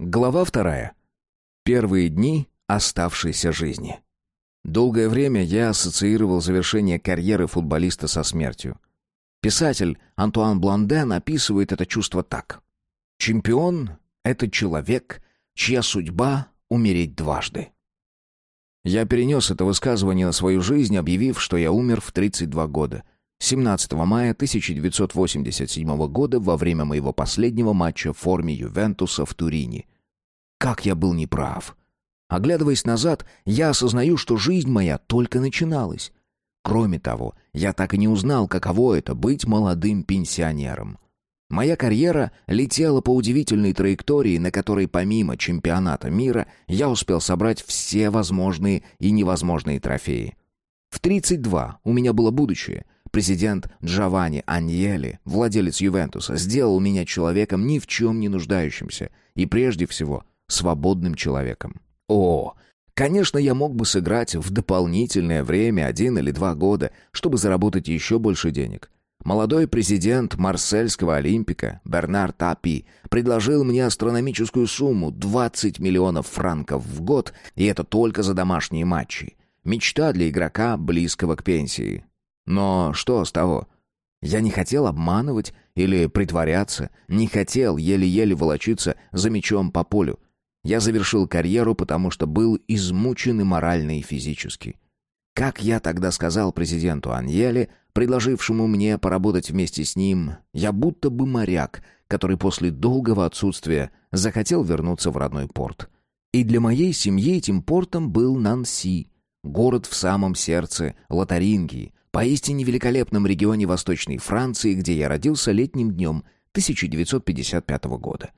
Глава вторая. Первые дни оставшейся жизни. Долгое время я ассоциировал завершение карьеры футболиста со смертью. Писатель Антуан Бланден описывает это чувство так. «Чемпион — это человек, чья судьба — умереть дважды». Я перенес это высказывание на свою жизнь, объявив, что я умер в 32 года. 17 мая 1987 года во время моего последнего матча в форме Ювентуса в Турине. Как я был неправ. Оглядываясь назад, я осознаю, что жизнь моя только начиналась. Кроме того, я так и не узнал, каково это — быть молодым пенсионером. Моя карьера летела по удивительной траектории, на которой помимо чемпионата мира я успел собрать все возможные и невозможные трофеи. В 32 у меня было будущее. Президент Джованни Аньели, владелец Ювентуса, сделал меня человеком ни в чем не нуждающимся и прежде всего свободным человеком. О, конечно, я мог бы сыграть в дополнительное время один или два года, чтобы заработать еще больше денег. Молодой президент марсельского Олимпика Бернар Тапи предложил мне астрономическую сумму 20 миллионов франков в год, и это только за домашние матчи. Мечта для игрока, близкого к пенсии. Но что с того? Я не хотел обманывать или притворяться, не хотел еле-еле волочиться за мечом по полю. Я завершил карьеру, потому что был измучен и морально, и физически. Как я тогда сказал президенту Аньеле, предложившему мне поработать вместе с ним, я будто бы моряк, который после долгого отсутствия захотел вернуться в родной порт. И для моей семьи этим портом был Нанси, город в самом сердце Лотарингии, поистине великолепном регионе Восточной Франции, где я родился летним днем 1955 года.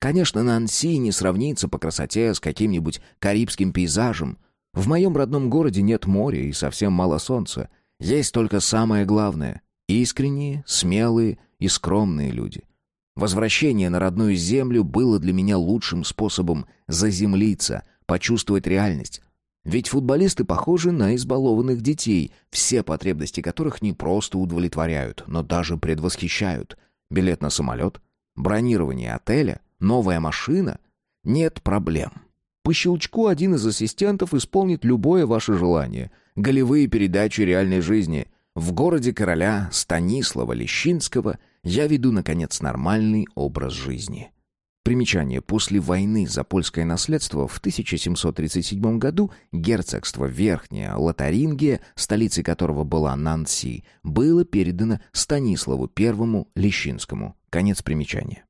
Конечно, Нанси не сравнится по красоте с каким-нибудь карибским пейзажем, в моем родном городе нет моря и совсем мало солнца. Есть только самое главное — искренние, смелые и скромные люди. Возвращение на родную землю было для меня лучшим способом заземлиться, почувствовать реальность. Ведь футболисты похожи на избалованных детей, все потребности которых не просто удовлетворяют, но даже предвосхищают. Билет на самолет, бронирование отеля, новая машина — нет проблем. По щелчку один из ассистентов исполнит любое ваше желание. Голевые передачи реальной жизни. В городе короля Станислава Лещинского я веду, наконец, нормальный образ жизни. Примечание. После войны за польское наследство в 1737 году герцогство Верхняя Лотарингия, столицей которого была Нанси, было передано Станиславу I Лещинскому. Конец примечания.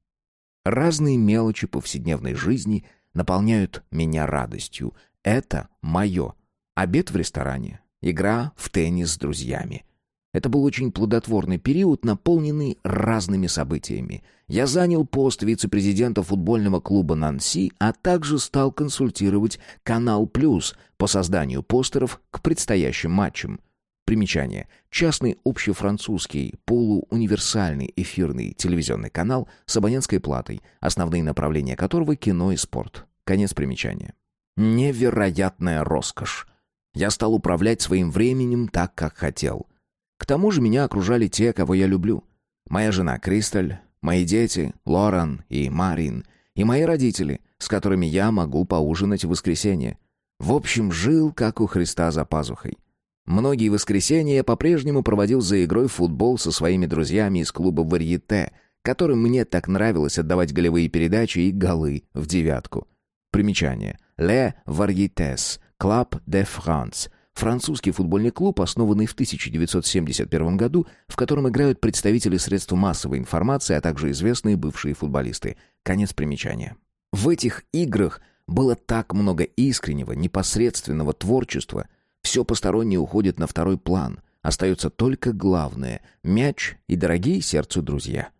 Разные мелочи повседневной жизни – наполняют меня радостью. Это мое. Обед в ресторане, игра в теннис с друзьями. Это был очень плодотворный период, наполненный разными событиями. Я занял пост вице-президента футбольного клуба «Нанси», а также стал консультировать «Канал Плюс» по созданию постеров к предстоящим матчам. Примечание. Частный общефранцузский полууниверсальный эфирный телевизионный канал с абонентской платой, основные направления которого кино и спорт. Конец примечания. Невероятная роскошь. Я стал управлять своим временем так, как хотел. К тому же меня окружали те, кого я люблю. Моя жена Кристаль, мои дети Лоран и Марин, и мои родители, с которыми я могу поужинать в воскресенье. В общем, жил, как у Христа за пазухой. Многие воскресенья я по-прежнему проводил за игрой в футбол со своими друзьями из клуба «Варьете», которым мне так нравилось отдавать голевые передачи и голы в девятку. Примечание. «Le Varietés», «Club de France», французский футбольный клуб, основанный в 1971 году, в котором играют представители средств массовой информации, а также известные бывшие футболисты. Конец примечания. В этих играх было так много искреннего, непосредственного творчества – все постороннее уходит на второй план. Остается только главное — мяч и дорогие сердцу друзья.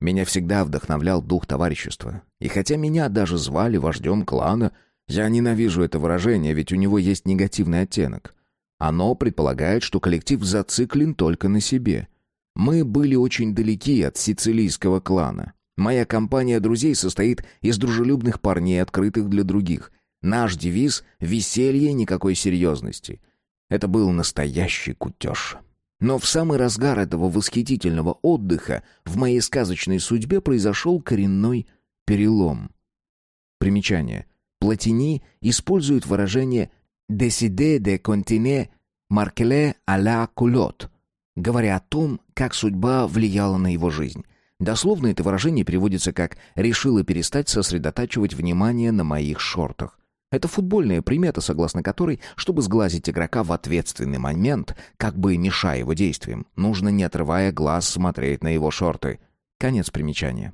Меня всегда вдохновлял дух товарищества. И хотя меня даже звали вождем клана, я ненавижу это выражение, ведь у него есть негативный оттенок. Оно предполагает, что коллектив зациклен только на себе. Мы были очень далеки от сицилийского клана. Моя компания друзей состоит из дружелюбных парней, открытых для других. Наш девиз — веселье, никакой серьезности. Это был настоящий кутеж. Но в самый разгар этого восхитительного отдыха в моей сказочной судьбе произошел коренной перелом. Примечание. Платини использует выражение «décider de continuer marquer à la culotte», говоря о том, как судьба влияла на его жизнь. Дословно это выражение переводится как «решила перестать сосредотачивать внимание на моих шортах». Это футбольная примета, согласно которой, чтобы сглазить игрока в ответственный момент, как бы мешая его действиям, нужно, не отрывая глаз, смотреть на его шорты. Конец примечания.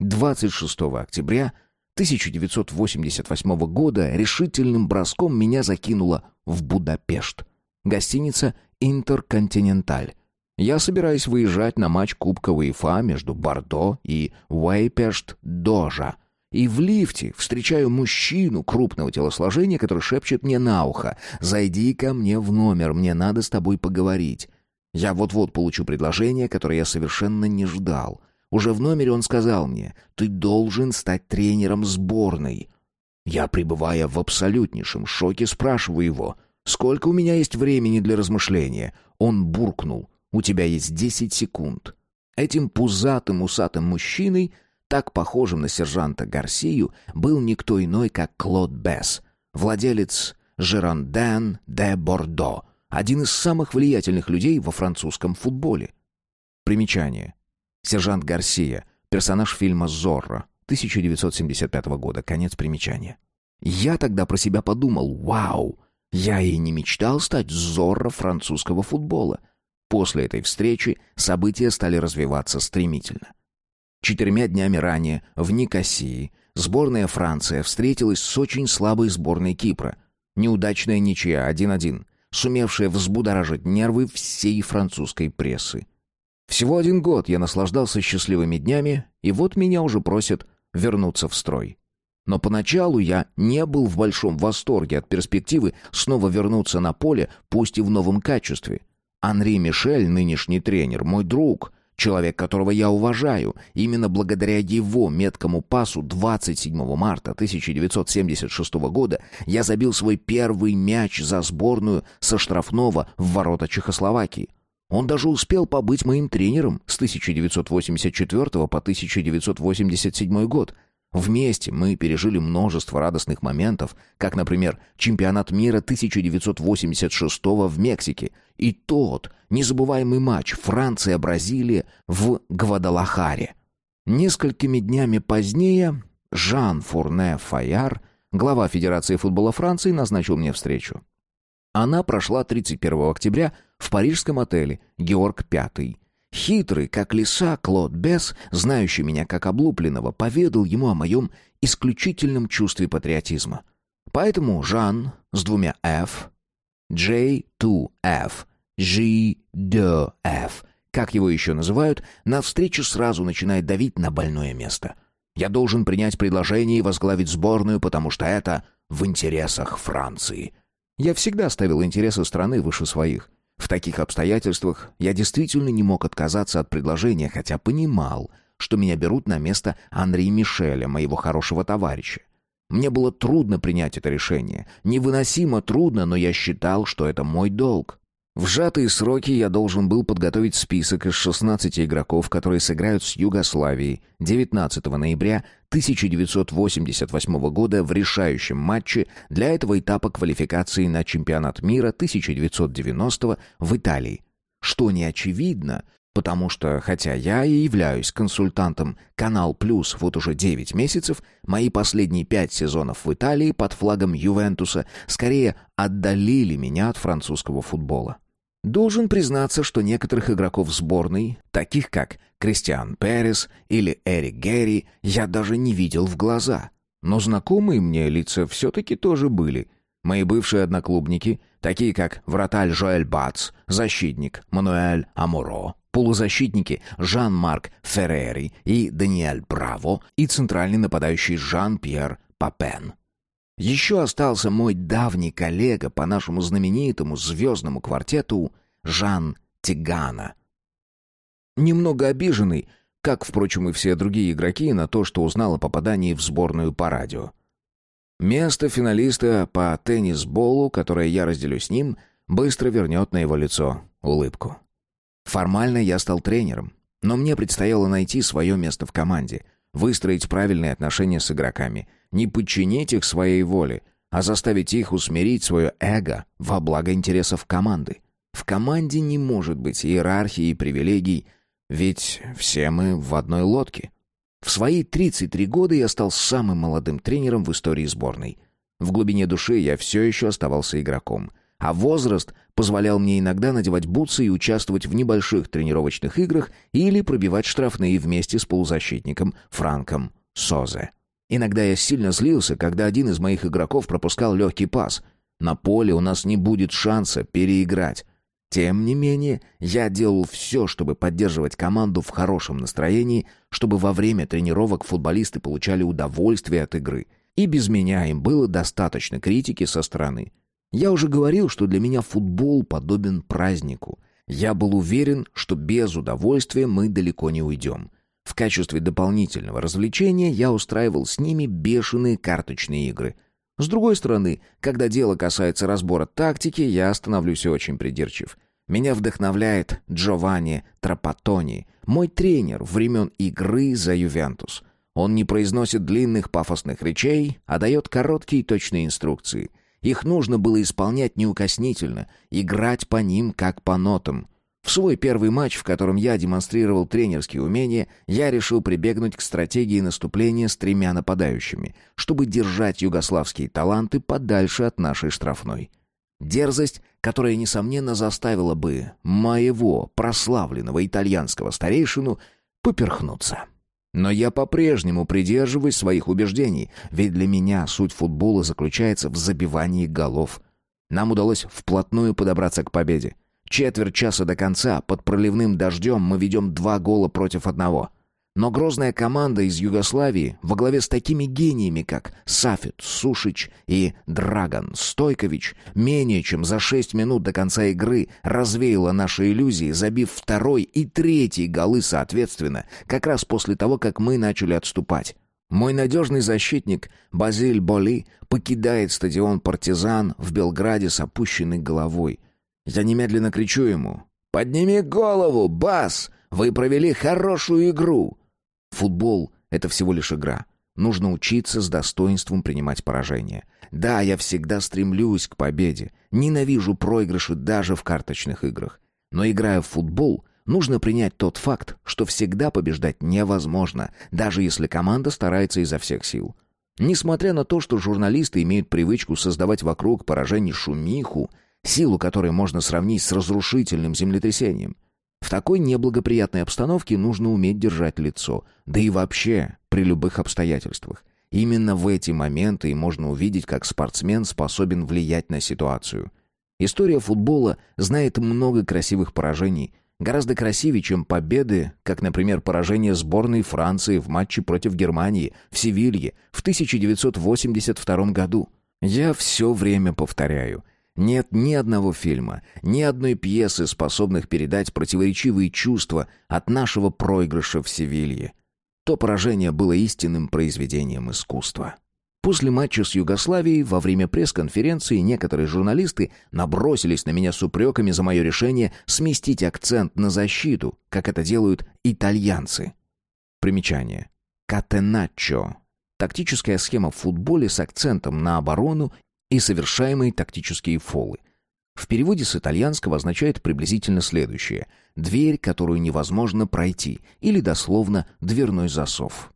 26 октября 1988 года решительным броском меня закинуло в Будапешт. Гостиница «Интерконтиненталь». Я собираюсь выезжать на матч Кубка УЕФА между Бордо и Уэйпешт-Дожа. И в лифте встречаю мужчину крупного телосложения, который шепчет мне на ухо «Зайди ко мне в номер, мне надо с тобой поговорить». Я вот-вот получу предложение, которое я совершенно не ждал. Уже в номере он сказал мне «Ты должен стать тренером сборной». Я, пребывая в абсолютнейшем шоке, спрашиваю его «Сколько у меня есть времени для размышления?» Он буркнул у тебя есть десять секунд. Этим пузатым усатым мужчиной, так похожим на сержанта Гарсию, был никто иной, как Клод Бесс, владелец Жеранден де Бордо, один из самых влиятельных людей во французском футболе. Примечание. Сержант Гарсия, персонаж фильма «Зорро», 1975 года, конец примечания. Я тогда про себя подумал, вау, я и не мечтал стать Зорро французского футбола. После этой встречи события стали развиваться стремительно. Четырьмя днями ранее в Никосии сборная Франция встретилась с очень слабой сборной Кипра. Неудачная ничья 1-1, сумевшая взбудоражить нервы всей французской прессы. Всего один год я наслаждался счастливыми днями, и вот меня уже просят вернуться в строй. Но поначалу я не был в большом восторге от перспективы снова вернуться на поле, пусть и в новом качестве — Анри Мишель, нынешний тренер, мой друг, человек, которого я уважаю. Именно благодаря его меткому пасу 27 марта 1976 года я забил свой первый мяч за сборную со штрафного в ворота Чехословакии. Он даже успел побыть моим тренером с 1984 по 1987 год – Вместе мы пережили множество радостных моментов, как, например, чемпионат мира 1986 в Мексике и тот незабываемый матч Франция-Бразилия в Гвадалахаре. Несколькими днями позднее Жан Фурне Фаяр, глава Федерации футбола Франции, назначил мне встречу. Она прошла 31 октября в парижском отеле «Георг Пятый». Хитрый, как лиса, Клод Бесс, знающий меня как облупленного, поведал ему о моем исключительном чувстве патриотизма. Поэтому Жан с двумя F, J2F, G2F, как его еще называют, на встрече сразу начинает давить на больное место. Я должен принять предложение и возглавить сборную, потому что это в интересах Франции. Я всегда ставил интересы страны выше своих. В таких обстоятельствах я действительно не мог отказаться от предложения, хотя понимал, что меня берут на место Анри Мишеля, моего хорошего товарища. Мне было трудно принять это решение. Невыносимо трудно, но я считал, что это мой долг. В сжатые сроки я должен был подготовить список из 16 игроков, которые сыграют с Югославией 19 ноября 1988 года в решающем матче для этого этапа квалификации на чемпионат мира 1990 в Италии. Что не очевидно, потому что, хотя я и являюсь консультантом «Канал Плюс» вот уже 9 месяцев, мои последние 5 сезонов в Италии под флагом Ювентуса скорее отдалили меня от французского футбола. Должен признаться, что некоторых игроков сборной, таких как Кристиан Перес или Эрик Герри, я даже не видел в глаза. Но знакомые мне лица все-таки тоже были. Мои бывшие одноклубники, такие как вратарь Жоэль Бац, защитник Мануэль Амуро, полузащитники Жан-Марк Феррери и Даниэль Браво и центральный нападающий Жан-Пьер Папен. Еще остался мой давний коллега по нашему знаменитому звездному квартету Жан Тигана. Немного обиженный, как, впрочем, и все другие игроки, на то, что узнал о попадании в сборную по радио. Место финалиста по теннисболу, которое я разделю с ним, быстро вернет на его лицо улыбку. Формально я стал тренером, но мне предстояло найти свое место в команде — выстроить правильные отношения с игроками, не подчинить их своей воле, а заставить их усмирить свое эго во благо интересов команды. В команде не может быть иерархии и привилегий, ведь все мы в одной лодке. В свои 33 года я стал самым молодым тренером в истории сборной. В глубине души я все еще оставался игроком. А возраст позволял мне иногда надевать бутсы и участвовать в небольших тренировочных играх или пробивать штрафные вместе с полузащитником Франком Созе. Иногда я сильно злился, когда один из моих игроков пропускал легкий пас. На поле у нас не будет шанса переиграть. Тем не менее, я делал все, чтобы поддерживать команду в хорошем настроении, чтобы во время тренировок футболисты получали удовольствие от игры. И без меня им было достаточно критики со стороны. Я уже говорил, что для меня футбол подобен празднику. Я был уверен, что без удовольствия мы далеко не уйдем. В качестве дополнительного развлечения я устраивал с ними бешеные карточные игры – с другой стороны, когда дело касается разбора тактики, я становлюсь очень придирчив. Меня вдохновляет Джованни Трапатони, мой тренер времен игры за Ювентус. Он не произносит длинных пафосных речей, а дает короткие и точные инструкции. Их нужно было исполнять неукоснительно, играть по ним как по нотам. В свой первый матч, в котором я демонстрировал тренерские умения, я решил прибегнуть к стратегии наступления с тремя нападающими, чтобы держать югославские таланты подальше от нашей штрафной. Дерзость, которая, несомненно, заставила бы моего прославленного итальянского старейшину поперхнуться. Но я по-прежнему придерживаюсь своих убеждений, ведь для меня суть футбола заключается в забивании голов. Нам удалось вплотную подобраться к победе. Четверть часа до конца под проливным дождем мы ведем два гола против одного. Но грозная команда из Югославии во главе с такими гениями, как Сафит, Сушич и Драгон Стойкович, менее чем за шесть минут до конца игры развеяла наши иллюзии, забив второй и третий голы соответственно, как раз после того, как мы начали отступать. Мой надежный защитник Базиль Боли покидает стадион «Партизан» в Белграде с опущенной головой. Я немедленно кричу ему «Подними голову, Бас! Вы провели хорошую игру!» Футбол — это всего лишь игра. Нужно учиться с достоинством принимать поражение. Да, я всегда стремлюсь к победе. Ненавижу проигрыши даже в карточных играх. Но играя в футбол, нужно принять тот факт, что всегда побеждать невозможно, даже если команда старается изо всех сил. Несмотря на то, что журналисты имеют привычку создавать вокруг поражений шумиху, силу которой можно сравнить с разрушительным землетрясением. В такой неблагоприятной обстановке нужно уметь держать лицо, да и вообще при любых обстоятельствах. Именно в эти моменты и можно увидеть, как спортсмен способен влиять на ситуацию. История футбола знает много красивых поражений, гораздо красивее, чем победы, как, например, поражение сборной Франции в матче против Германии в Севилье в 1982 году. Я все время повторяю – нет ни одного фильма, ни одной пьесы, способных передать противоречивые чувства от нашего проигрыша в Севилье. То поражение было истинным произведением искусства. После матча с Югославией во время пресс-конференции некоторые журналисты набросились на меня с упреками за мое решение сместить акцент на защиту, как это делают итальянцы. Примечание. Катеначчо. Тактическая схема в футболе с акцентом на оборону и совершаемые тактические фолы. В переводе с итальянского означает приблизительно следующее: дверь, которую невозможно пройти, или дословно дверной засов.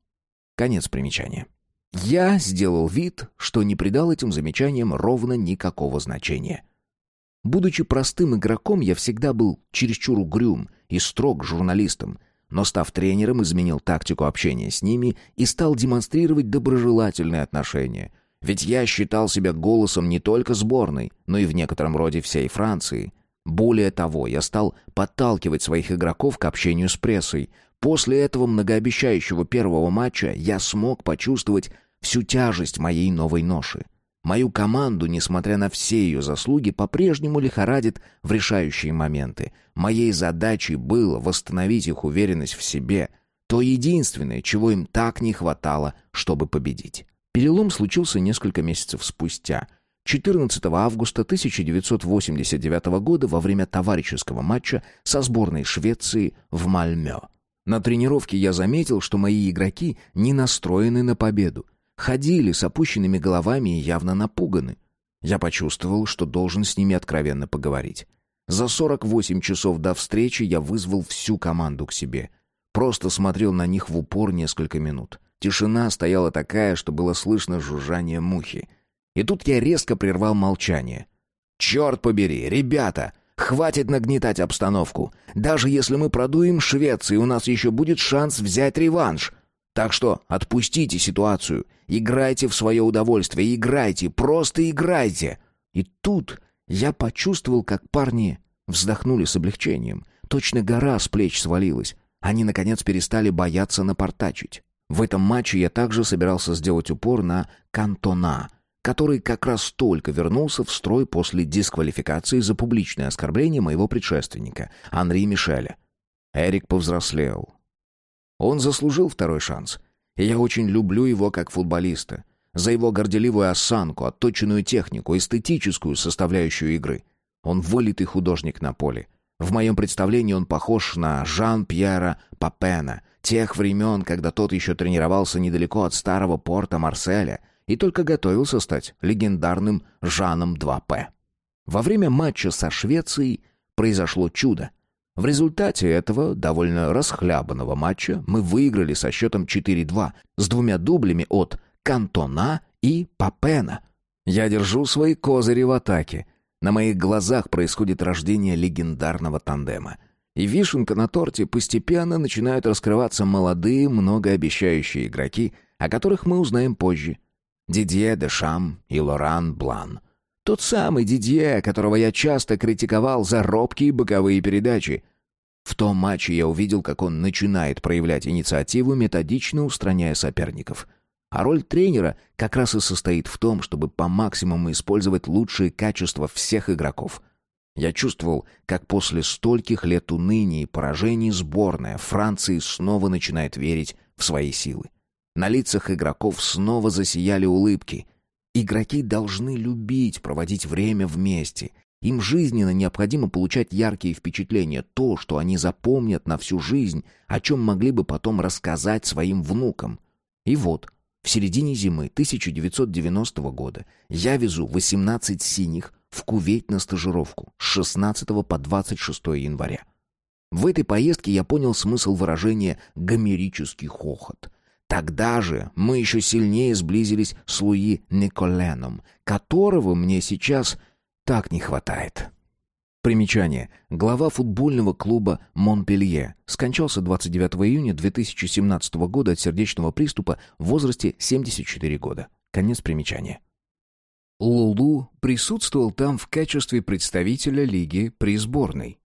Конец примечания. Я сделал вид, что не придал этим замечаниям ровно никакого значения. Будучи простым игроком, я всегда был чересчур угрюм и строг журналистом, но став тренером, изменил тактику общения с ними и стал демонстрировать доброжелательные отношения, ведь я считал себя голосом не только сборной, но и в некотором роде всей Франции. Более того, я стал подталкивать своих игроков к общению с прессой. После этого многообещающего первого матча я смог почувствовать всю тяжесть моей новой ноши. Мою команду, несмотря на все ее заслуги, по-прежнему лихорадит в решающие моменты. Моей задачей было восстановить их уверенность в себе, то единственное, чего им так не хватало, чтобы победить. Перелом случился несколько месяцев спустя. 14 августа 1989 года во время товарищеского матча со сборной Швеции в Мальмё. На тренировке я заметил, что мои игроки не настроены на победу. Ходили с опущенными головами и явно напуганы. Я почувствовал, что должен с ними откровенно поговорить. За 48 часов до встречи я вызвал всю команду к себе. Просто смотрел на них в упор несколько минут. Тишина стояла такая, что было слышно жужжание мухи. И тут я резко прервал молчание. «Черт побери, ребята! Хватит нагнетать обстановку. Даже если мы продуем Швеции, у нас еще будет шанс взять реванш. Так что отпустите ситуацию. Играйте в свое удовольствие, играйте, просто играйте. И тут я почувствовал, как парни вздохнули с облегчением. Точно гора с плеч свалилась. Они, наконец, перестали бояться напортачить. В этом матче я также собирался сделать упор на Кантона, который как раз только вернулся в строй после дисквалификации за публичное оскорбление моего предшественника, Анри Мишеля. Эрик повзрослел, он заслужил второй шанс. И я очень люблю его как футболиста. За его горделивую осанку, отточенную технику, эстетическую составляющую игры. Он вылитый художник на поле. В моем представлении он похож на Жан-Пьера Папена, тех времен, когда тот еще тренировался недалеко от старого порта Марселя и только готовился стать легендарным Жаном 2П. Во время матча со Швецией произошло чудо. В результате этого довольно расхлябанного матча мы выиграли со счетом 4-2 с двумя дублями от Кантона и Папена. Я держу свои козыри в атаке. На моих глазах происходит рождение легендарного тандема. И вишенка на торте постепенно начинают раскрываться молодые, многообещающие игроки, о которых мы узнаем позже. Дидье Дешам и Лоран Блан. Тот самый Дидье, которого я часто критиковал за робкие боковые передачи. В том матче я увидел, как он начинает проявлять инициативу, методично устраняя соперников. А роль тренера как раз и состоит в том, чтобы по максимуму использовать лучшие качества всех игроков. Я чувствовал, как после стольких лет уныния и поражений сборная Франции снова начинает верить в свои силы. На лицах игроков снова засияли улыбки. Игроки должны любить проводить время вместе, им жизненно необходимо получать яркие впечатления, то, что они запомнят на всю жизнь, о чем могли бы потом рассказать своим внукам. И вот, в середине зимы 1990 года я везу 18 синих в Кувейт на стажировку с 16 по 26 января. В этой поездке я понял смысл выражения «гомерический хохот». Тогда же мы еще сильнее сблизились с Луи Николеном, которого мне сейчас так не хватает. Примечание. Глава футбольного клуба «Монпелье» скончался 29 июня 2017 года от сердечного приступа в возрасте 74 года. Конец примечания. Лулу присутствовал там в качестве представителя лиги при сборной.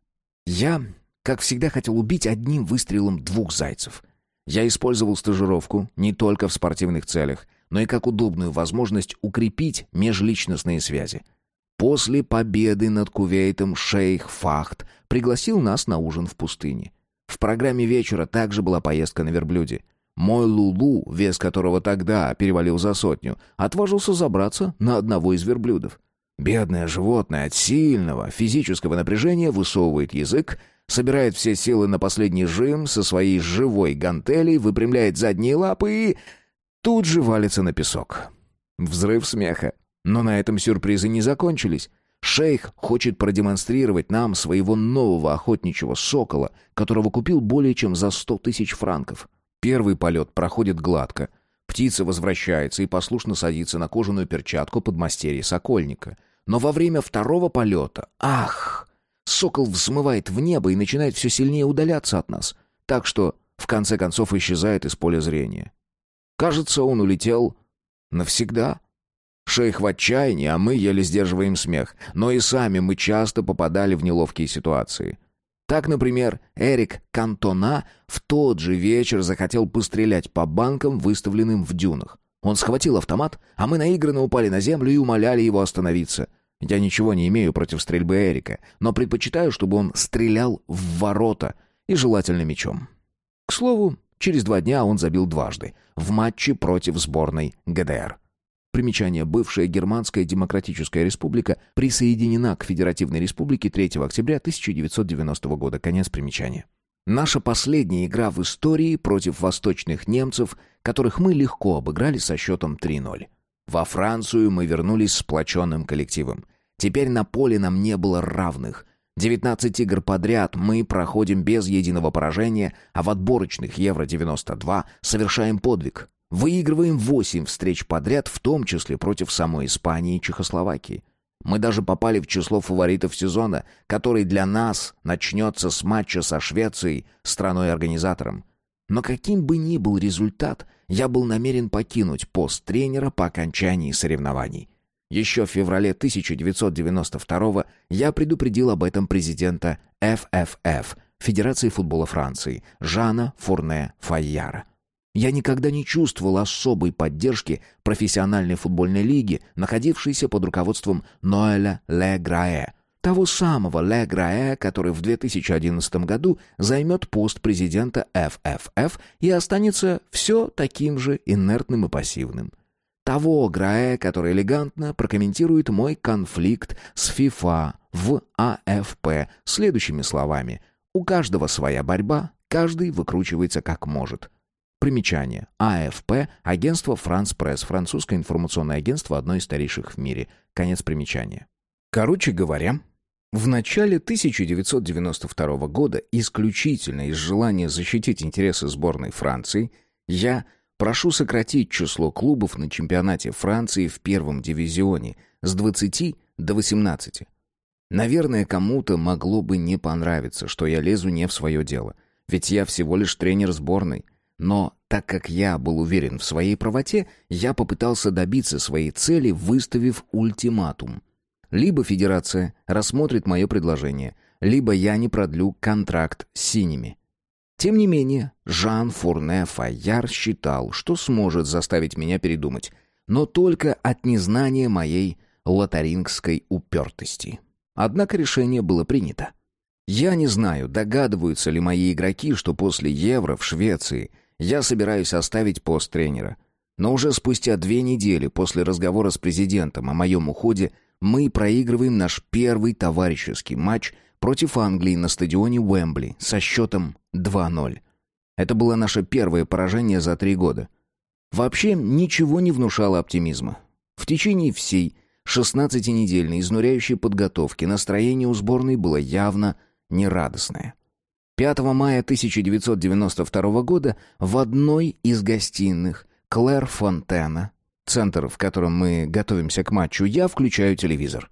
Я, как всегда, хотел убить одним выстрелом двух зайцев. Я использовал стажировку не только в спортивных целях, но и как удобную возможность укрепить межличностные связи – После победы над Кувейтом шейх Фахт пригласил нас на ужин в пустыне. В программе вечера также была поездка на верблюде. Мой Лулу, вес которого тогда перевалил за сотню, отважился забраться на одного из верблюдов. Бедное животное от сильного физического напряжения высовывает язык, собирает все силы на последний жим со своей живой гантелей, выпрямляет задние лапы и... тут же валится на песок. Взрыв смеха. Но на этом сюрпризы не закончились. Шейх хочет продемонстрировать нам своего нового охотничьего сокола, которого купил более чем за сто тысяч франков. Первый полет проходит гладко. Птица возвращается и послушно садится на кожаную перчатку подмастерья сокольника. Но во время второго полета... Ах! Сокол взмывает в небо и начинает все сильнее удаляться от нас. Так что, в конце концов, исчезает из поля зрения. Кажется, он улетел навсегда. Шейх в отчаянии, а мы еле сдерживаем смех. Но и сами мы часто попадали в неловкие ситуации. Так, например, Эрик Кантона в тот же вечер захотел пострелять по банкам, выставленным в дюнах. Он схватил автомат, а мы наигранно упали на землю и умоляли его остановиться. Я ничего не имею против стрельбы Эрика, но предпочитаю, чтобы он стрелял в ворота и желательно мечом. К слову, через два дня он забил дважды в матче против сборной ГДР. Примечание. Бывшая Германская Демократическая Республика присоединена к Федеративной Республике 3 октября 1990 года. Конец примечания. Наша последняя игра в истории против восточных немцев, которых мы легко обыграли со счетом 3-0. Во Францию мы вернулись сплоченным коллективом. Теперь на поле нам не было равных. 19 игр подряд мы проходим без единого поражения, а в отборочных Евро-92 совершаем подвиг. Выигрываем 8 встреч подряд, в том числе против самой Испании и Чехословакии. Мы даже попали в число фаворитов сезона, который для нас начнется с матча со Швецией, страной-организатором. Но каким бы ни был результат, я был намерен покинуть пост тренера по окончании соревнований. Еще в феврале 1992 я предупредил об этом президента ФФФ, Федерации футбола Франции, Жана Фурне Файяра. Я никогда не чувствовал особой поддержки профессиональной футбольной лиги, находившейся под руководством Ноэля Ле Грае, того самого Ле Грае, который в 2011 году займет пост президента ФФФ и останется все таким же инертным и пассивным. Того Грае, который элегантно прокомментирует мой конфликт с ФИФА в АФП следующими словами «У каждого своя борьба, каждый выкручивается как может». Примечание. АФП – агентство «Франс Пресс», французское информационное агентство, одно из старейших в мире. Конец примечания. Короче говоря, в начале 1992 года, исключительно из желания защитить интересы сборной Франции, я прошу сократить число клубов на чемпионате Франции в первом дивизионе с 20 до 18. Наверное, кому-то могло бы не понравиться, что я лезу не в свое дело, ведь я всего лишь тренер сборной – но так как я был уверен в своей правоте, я попытался добиться своей цели, выставив ультиматум. Либо федерация рассмотрит мое предложение, либо я не продлю контракт с синими. Тем не менее, Жан Фурне Файяр считал, что сможет заставить меня передумать, но только от незнания моей лотарингской упертости. Однако решение было принято. Я не знаю, догадываются ли мои игроки, что после Евро в Швеции – я собираюсь оставить пост тренера. Но уже спустя две недели после разговора с президентом о моем уходе мы проигрываем наш первый товарищеский матч против Англии на стадионе Уэмбли со счетом 2-0. Это было наше первое поражение за три года. Вообще ничего не внушало оптимизма. В течение всей 16-недельной изнуряющей подготовки настроение у сборной было явно нерадостное. 5 мая 1992 года в одной из гостиных Клэр Фонтена, центр, в котором мы готовимся к матчу, я включаю телевизор.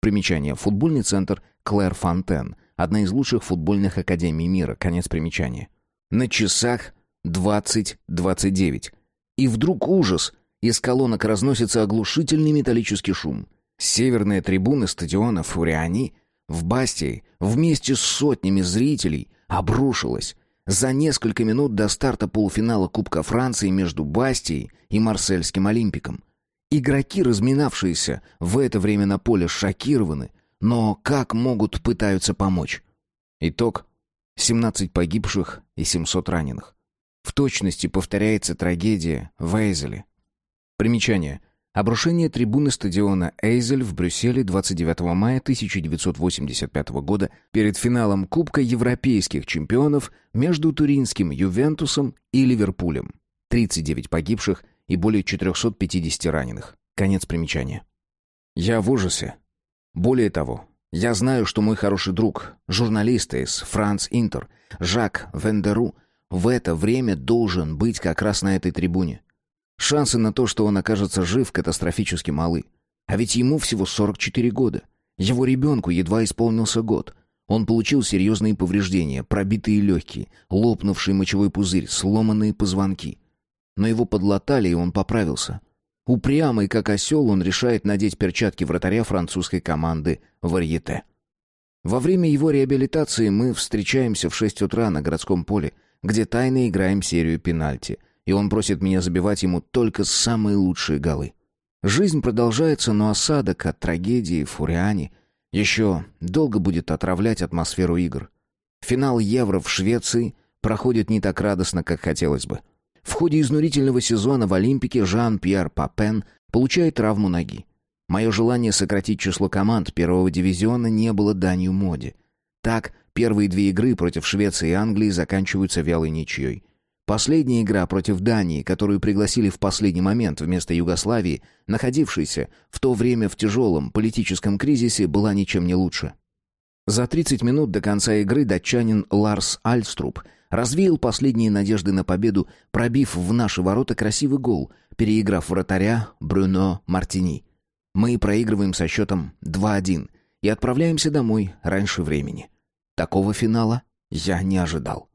Примечание. Футбольный центр Клэр Фонтен. Одна из лучших футбольных академий мира. Конец примечания. На часах 20.29. И вдруг ужас. Из колонок разносится оглушительный металлический шум. Северная трибуна стадиона Фуриани в Бастии вместе с сотнями зрителей обрушилась за несколько минут до старта полуфинала Кубка Франции между Бастией и Марсельским Олимпиком. Игроки, разминавшиеся в это время на поле, шокированы, но как могут пытаются помочь. Итог. 17 погибших и 700 раненых. В точности повторяется трагедия в Эйзеле. Примечание. Обрушение трибуны стадиона Эйзель в Брюсселе 29 мая 1985 года перед финалом Кубка европейских чемпионов между туринским Ювентусом и Ливерпулем. 39 погибших и более 450 раненых. Конец примечания. Я в ужасе. Более того, я знаю, что мой хороший друг, журналист из Франц Интер, Жак Вендеру, в это время должен быть как раз на этой трибуне. Шансы на то, что он окажется жив, катастрофически малы. А ведь ему всего 44 года. Его ребенку едва исполнился год. Он получил серьезные повреждения, пробитые легкие, лопнувший мочевой пузырь, сломанные позвонки. Но его подлатали, и он поправился. Упрямый, как осел, он решает надеть перчатки вратаря французской команды «Варьете». Во время его реабилитации мы встречаемся в 6 утра на городском поле, где тайно играем серию пенальти – и он просит меня забивать ему только самые лучшие голы. Жизнь продолжается, но осадок от трагедии Фуриани еще долго будет отравлять атмосферу игр. Финал Евро в Швеции проходит не так радостно, как хотелось бы. В ходе изнурительного сезона в Олимпике Жан-Пьер Папен получает травму ноги. Мое желание сократить число команд первого дивизиона не было данью моде. Так, Первые две игры против Швеции и Англии заканчиваются вялой ничьей. Последняя игра против Дании, которую пригласили в последний момент вместо Югославии, находившейся в то время в тяжелом политическом кризисе, была ничем не лучше. За 30 минут до конца игры датчанин Ларс Альструб развеял последние надежды на победу, пробив в наши ворота красивый гол, переиграв вратаря Брюно Мартини. Мы проигрываем со счетом 2-1 и отправляемся домой раньше времени. Такого финала я не ожидал.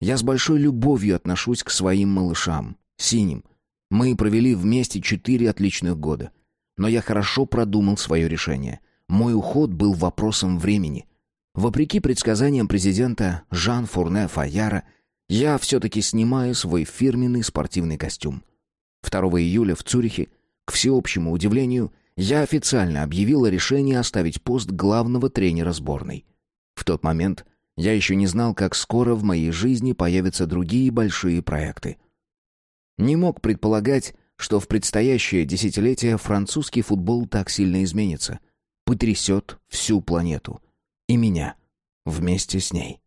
Я с большой любовью отношусь к своим малышам, синим. Мы провели вместе четыре отличных года. Но я хорошо продумал свое решение. Мой уход был вопросом времени. Вопреки предсказаниям президента Жан Фурне Фаяра, я все-таки снимаю свой фирменный спортивный костюм. 2 июля в Цюрихе, к всеобщему удивлению, я официально объявил о решении оставить пост главного тренера сборной. В тот момент я еще не знал, как скоро в моей жизни появятся другие большие проекты. Не мог предполагать, что в предстоящее десятилетие французский футбол так сильно изменится, потрясет всю планету. И меня вместе с ней.